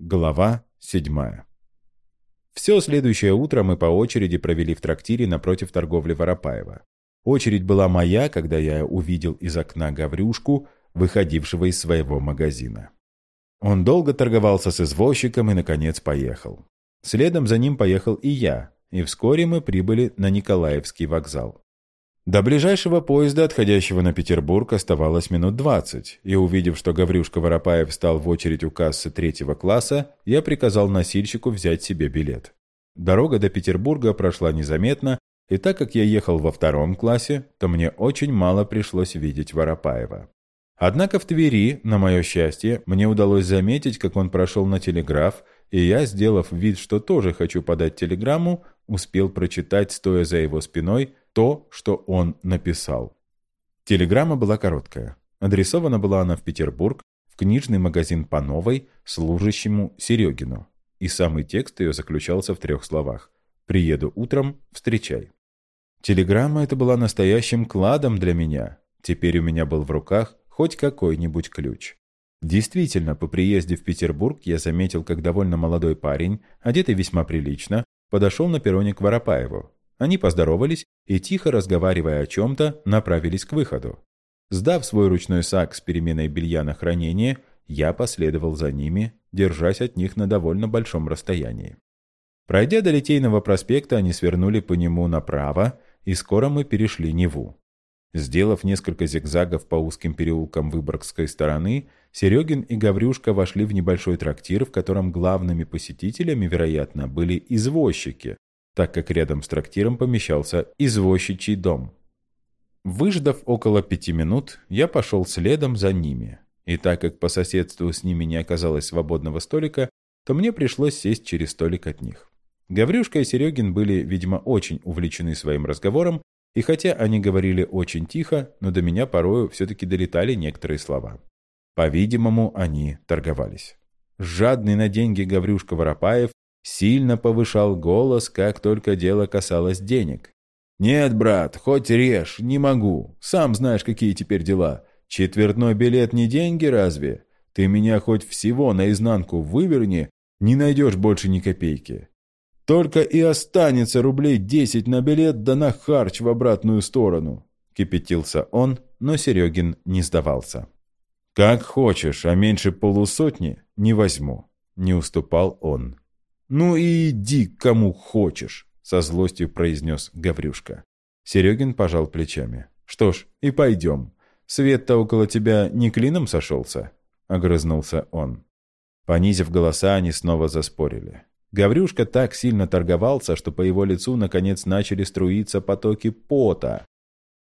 Глава седьмая. Все следующее утро мы по очереди провели в трактире напротив торговли Воропаева. Очередь была моя, когда я увидел из окна Гаврюшку, выходившего из своего магазина. Он долго торговался с извозчиком и, наконец, поехал. Следом за ним поехал и я, и вскоре мы прибыли на Николаевский вокзал. До ближайшего поезда, отходящего на Петербург, оставалось минут двадцать, и увидев, что Гаврюшка Воропаев стал в очередь у кассы третьего класса, я приказал носильщику взять себе билет. Дорога до Петербурга прошла незаметно, и так как я ехал во втором классе, то мне очень мало пришлось видеть Воропаева. Однако в Твери, на мое счастье, мне удалось заметить, как он прошел на телеграф, и я, сделав вид, что тоже хочу подать телеграмму, успел прочитать, стоя за его спиной, то, что он написал. Телеграмма была короткая. Адресована была она в Петербург, в книжный магазин Пановой, служащему Серегину. И самый текст ее заключался в трех словах. «Приеду утром, встречай». Телеграмма эта была настоящим кладом для меня. Теперь у меня был в руках хоть какой-нибудь ключ. Действительно, по приезде в Петербург я заметил, как довольно молодой парень, одетый весьма прилично, подошел на перроне к Воропаеву. Они поздоровались и, тихо разговаривая о чем-то, направились к выходу. Сдав свой ручной сак с переменой белья на хранение, я последовал за ними, держась от них на довольно большом расстоянии. Пройдя до Литейного проспекта, они свернули по нему направо, и скоро мы перешли Неву. Сделав несколько зигзагов по узким переулкам Выборгской стороны, Серегин и Гаврюшка вошли в небольшой трактир, в котором главными посетителями, вероятно, были извозчики, так как рядом с трактиром помещался извозчичий дом. Выждав около пяти минут, я пошел следом за ними. И так как по соседству с ними не оказалось свободного столика, то мне пришлось сесть через столик от них. Гаврюшка и Серегин были, видимо, очень увлечены своим разговором, и хотя они говорили очень тихо, но до меня порою все-таки долетали некоторые слова. По-видимому, они торговались. Жадный на деньги Гаврюшка Воропаев сильно повышал голос, как только дело касалось денег. «Нет, брат, хоть режь, не могу. Сам знаешь, какие теперь дела. Четвертной билет не деньги разве? Ты меня хоть всего наизнанку выверни, не найдешь больше ни копейки. Только и останется рублей десять на билет, да на харч в обратную сторону». Кипятился он, но Серегин не сдавался. «Как хочешь, а меньше полусотни не возьму», — не уступал он. «Ну и иди кому хочешь», — со злостью произнес Гаврюшка. Серегин пожал плечами. «Что ж, и пойдем. Свет-то около тебя не клином сошелся?» — огрызнулся он. Понизив голоса, они снова заспорили. Гаврюшка так сильно торговался, что по его лицу наконец начали струиться потоки пота.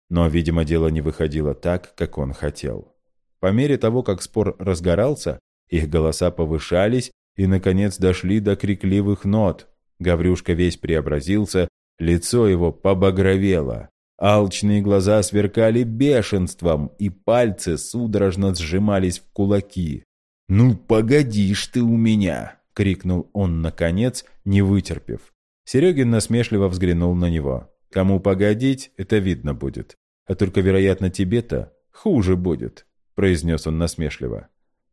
Но, видимо, дело не выходило так, как он хотел. По мере того, как спор разгорался, их голоса повышались, и, наконец, дошли до крикливых нот. Гаврюшка весь преобразился, лицо его побагровело. Алчные глаза сверкали бешенством, и пальцы судорожно сжимались в кулаки. «Ну, погодишь ты у меня!» — крикнул он, наконец, не вытерпев. Серегин насмешливо взглянул на него. «Кому погодить, это видно будет. А только, вероятно, тебе-то хуже будет», — произнес он насмешливо.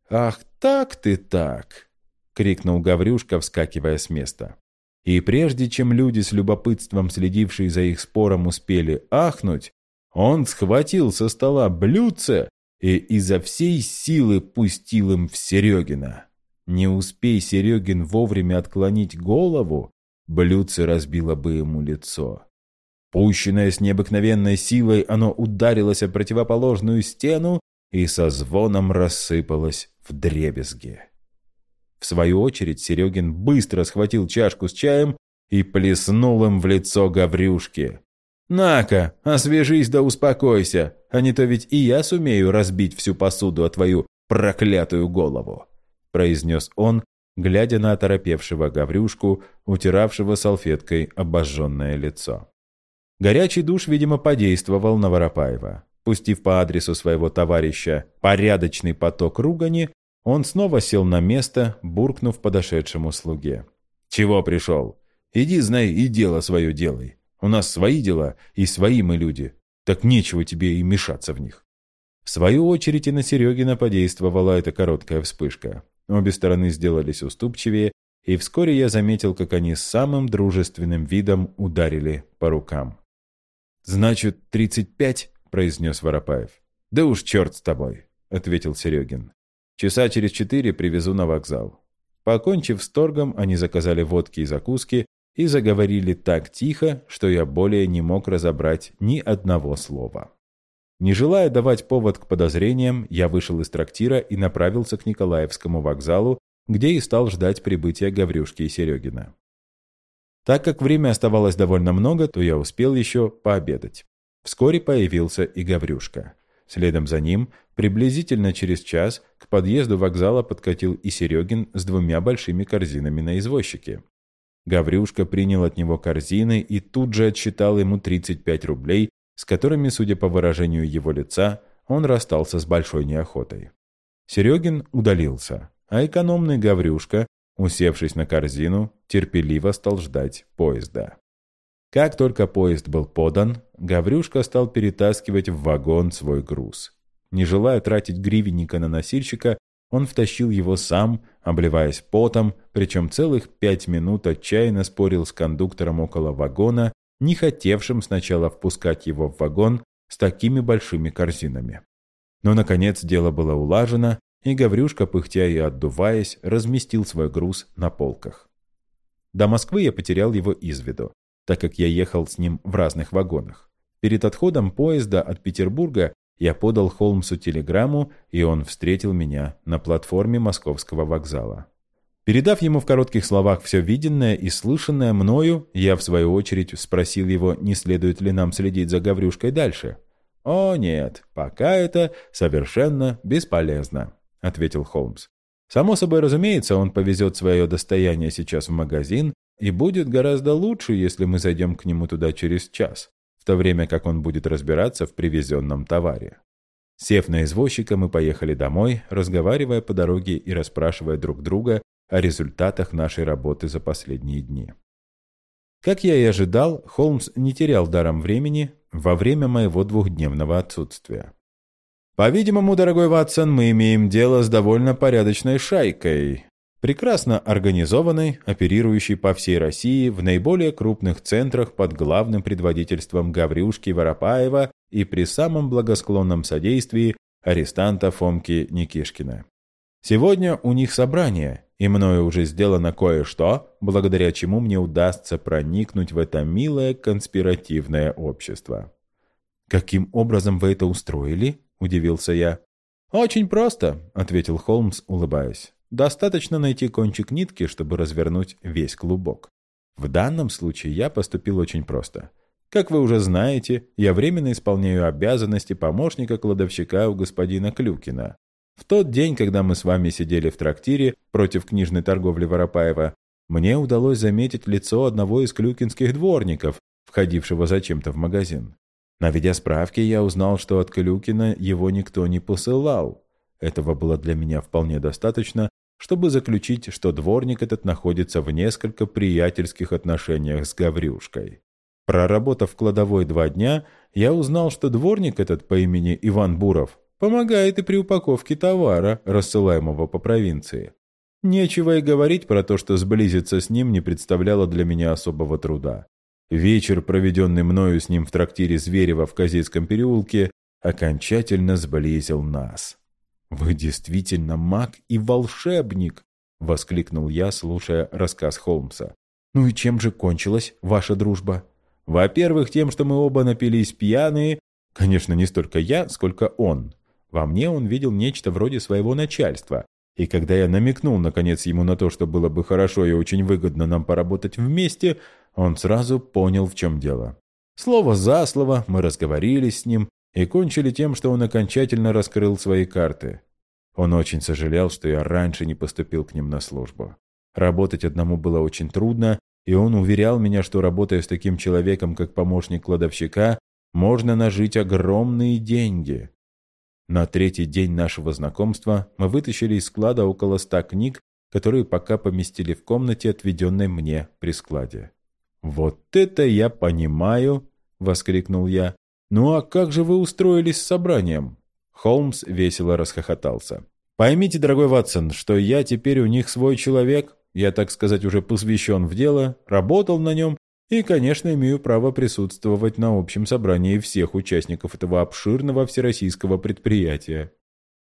«Ах, так ты так!» — крикнул Гаврюшка, вскакивая с места. И прежде чем люди с любопытством, следившие за их спором, успели ахнуть, он схватил со стола блюдце и изо всей силы пустил им в Серегина. Не успей Серегин вовремя отклонить голову, блюдце разбило бы ему лицо. Пущенное с необыкновенной силой, оно ударилось о противоположную стену и со звоном рассыпалось в дребезги. В свою очередь Серегин быстро схватил чашку с чаем и плеснул им в лицо Гаврюшке. «На-ка, освежись да успокойся, а не то ведь и я сумею разбить всю посуду о твою проклятую голову», произнес он, глядя на оторопевшего Гаврюшку, утиравшего салфеткой обожженное лицо. Горячий душ, видимо, подействовал на Воропаева. Пустив по адресу своего товарища порядочный поток ругани, он снова сел на место, буркнув подошедшему слуге. «Чего пришел? Иди, знай, и дело свое делай. У нас свои дела, и свои мы люди. Так нечего тебе и мешаться в них». В свою очередь и на Серегина подействовала эта короткая вспышка. Обе стороны сделались уступчивее, и вскоре я заметил, как они с самым дружественным видом ударили по рукам. «Значит, тридцать пять?» — произнес Воропаев. «Да уж черт с тобой», — ответил Серегин. «Часа через четыре привезу на вокзал». Покончив с торгом, они заказали водки и закуски и заговорили так тихо, что я более не мог разобрать ни одного слова. Не желая давать повод к подозрениям, я вышел из трактира и направился к Николаевскому вокзалу, где и стал ждать прибытия Гаврюшки и Серегина. Так как время оставалось довольно много, то я успел еще пообедать. Вскоре появился и Гаврюшка. Следом за ним, приблизительно через час, к подъезду вокзала подкатил и Серегин с двумя большими корзинами на извозчике. Гаврюшка принял от него корзины и тут же отсчитал ему 35 рублей, с которыми, судя по выражению его лица, он расстался с большой неохотой. Серегин удалился, а экономный Гаврюшка, усевшись на корзину, терпеливо стал ждать поезда. Как только поезд был подан, Гаврюшка стал перетаскивать в вагон свой груз. Не желая тратить гривенника на носильщика, он втащил его сам, обливаясь потом, причем целых пять минут отчаянно спорил с кондуктором около вагона, не хотевшим сначала впускать его в вагон с такими большими корзинами. Но, наконец, дело было улажено, и Гаврюшка, пыхтя и отдуваясь, разместил свой груз на полках. До Москвы я потерял его из виду так как я ехал с ним в разных вагонах. Перед отходом поезда от Петербурга я подал Холмсу телеграмму, и он встретил меня на платформе Московского вокзала. Передав ему в коротких словах все виденное и слышанное мною, я, в свою очередь, спросил его, не следует ли нам следить за Гаврюшкой дальше. «О, нет, пока это совершенно бесполезно», — ответил Холмс. «Само собой разумеется, он повезет свое достояние сейчас в магазин, и будет гораздо лучше, если мы зайдем к нему туда через час, в то время как он будет разбираться в привезенном товаре. Сев на извозчика, мы поехали домой, разговаривая по дороге и расспрашивая друг друга о результатах нашей работы за последние дни. Как я и ожидал, Холмс не терял даром времени во время моего двухдневного отсутствия. «По-видимому, дорогой Ватсон, мы имеем дело с довольно порядочной шайкой, прекрасно организованной, оперирующей по всей России в наиболее крупных центрах под главным предводительством Гаврюшки Воропаева и при самом благосклонном содействии арестанта Фомки Никишкина. Сегодня у них собрание, и мною уже сделано кое-что, благодаря чему мне удастся проникнуть в это милое конспиративное общество. «Каким образом вы это устроили?» – удивился я. «Очень просто», – ответил Холмс, улыбаясь. Достаточно найти кончик нитки, чтобы развернуть весь клубок. В данном случае я поступил очень просто. Как вы уже знаете, я временно исполняю обязанности помощника кладовщика у господина Клюкина. В тот день, когда мы с вами сидели в трактире против книжной торговли Воропаева, мне удалось заметить лицо одного из клюкинских дворников, входившего зачем-то в магазин. Наведя справки, я узнал, что от Клюкина его никто не посылал. Этого было для меня вполне достаточно, чтобы заключить, что дворник этот находится в несколько приятельских отношениях с Гаврюшкой. Проработав кладовой два дня, я узнал, что дворник этот по имени Иван Буров помогает и при упаковке товара, рассылаемого по провинции. Нечего и говорить про то, что сблизиться с ним не представляло для меня особого труда. Вечер, проведенный мною с ним в трактире Зверева в Козейском переулке, окончательно сблизил нас. «Вы действительно маг и волшебник!» — воскликнул я, слушая рассказ Холмса. «Ну и чем же кончилась ваша дружба?» «Во-первых, тем, что мы оба напились пьяные. Конечно, не столько я, сколько он. Во мне он видел нечто вроде своего начальства. И когда я намекнул, наконец, ему на то, что было бы хорошо и очень выгодно нам поработать вместе, он сразу понял, в чем дело. Слово за слово мы разговорились с ним, и кончили тем, что он окончательно раскрыл свои карты. Он очень сожалел, что я раньше не поступил к ним на службу. Работать одному было очень трудно, и он уверял меня, что работая с таким человеком, как помощник кладовщика, можно нажить огромные деньги. На третий день нашего знакомства мы вытащили из склада около ста книг, которые пока поместили в комнате, отведенной мне при складе. «Вот это я понимаю!» — воскликнул я. «Ну а как же вы устроились с собранием?» Холмс весело расхохотался. Поймите, дорогой Ватсон, что я теперь у них свой человек, я, так сказать, уже посвящен в дело, работал на нем и, конечно, имею право присутствовать на общем собрании всех участников этого обширного всероссийского предприятия.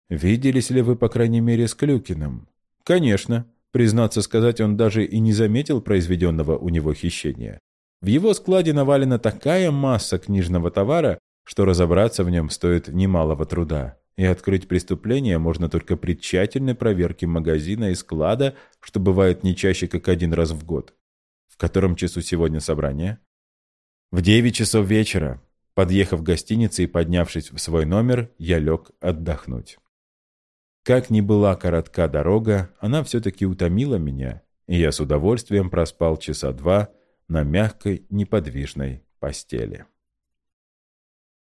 Виделись ли вы, по крайней мере, с Клюкиным? Конечно. Признаться сказать, он даже и не заметил произведенного у него хищения. В его складе навалена такая масса книжного товара, что разобраться в нем стоит немалого труда и открыть преступление можно только при тщательной проверке магазина и склада, что бывает не чаще, как один раз в год. В котором часу сегодня собрание? В девять часов вечера. Подъехав к гостинице и поднявшись в свой номер, я лег отдохнуть. Как ни была коротка дорога, она все-таки утомила меня, и я с удовольствием проспал часа два на мягкой, неподвижной постели.